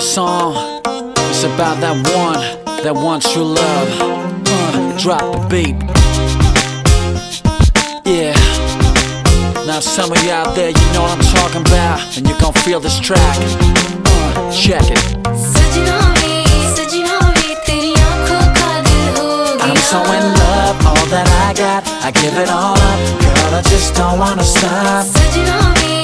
this song is about that one, that wants your love. Uh, drop the beat. Yeah. Now, some of you out there, you know what I'm talking about, and you gon' feel this track. Uh, check it. I'm so in love, all that I got, I give it all up. Girl, I just don't wanna stop.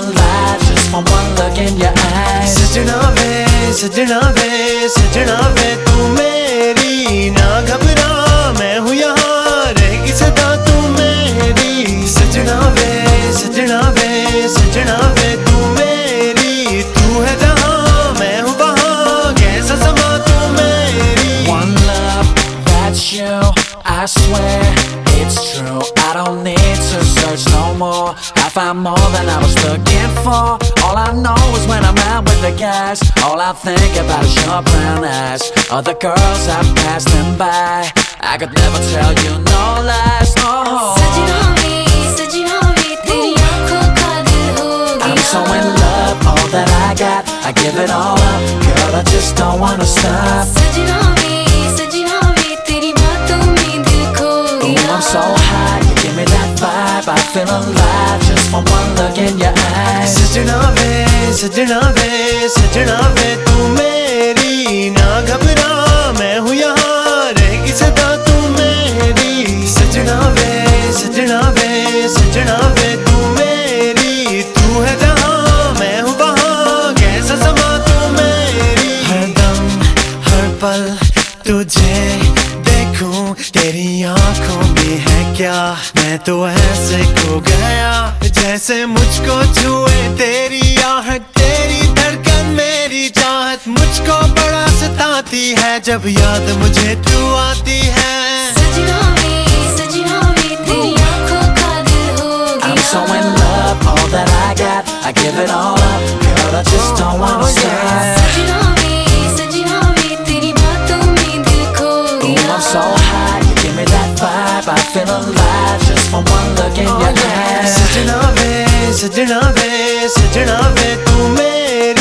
I feel alive just from one look in your eyes. सजना वे सजना वे सजना वे तू मेरी ना घबरा मैं हूँ यहाँ रहेगी सदा तू मेरी सजना वे सजना वे सजना वे तू मेरी तू है जहाँ मैं हूँ वहाँ कैसा समा तू मेरी One love, that's you. I swear it's true. I don't need to search no more. I find more than I was looking for. All I know is when I'm out with the guys, all I think about is your brown eyes. Other girls I've passed them by. I could never tell you no lies, no. I'm so in love, all that I got, I give it all up. Girl, I just don't wanna stop. Ooh, I'm so high. Vibe. Alive just from one look in your eyes. सजना वे सजना वे सजना वे तू मेरी ना घबरा मैं हूँ यहाँ रहेगी सदा तू मेरी सजना वे सजना वे सजना वे तू मेरी तू है जहाँ मैं हूँ वहाँ कैसा समा तू मेरी हर दम हर पल तुझे तेरी आँखों में है क्या मैं तो ऐसे खो गया जैसे मुझको छुए तेरी आहट तेरी धड़कन मेरी चाहत मुझको बड़ा सताती है जब याद मुझे तू आती है सजना वे सजना वे तेरी आँखों का दिल हो I'm so in love, all that I got, I give it all up. Girl, I just don't wanna Oh, stop. ਸਜਣਾ ਵੇ ਸਜਣਾ ਵੇ ਤੂੰ ਮੇਰੀ